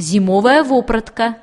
зимовая вопратка.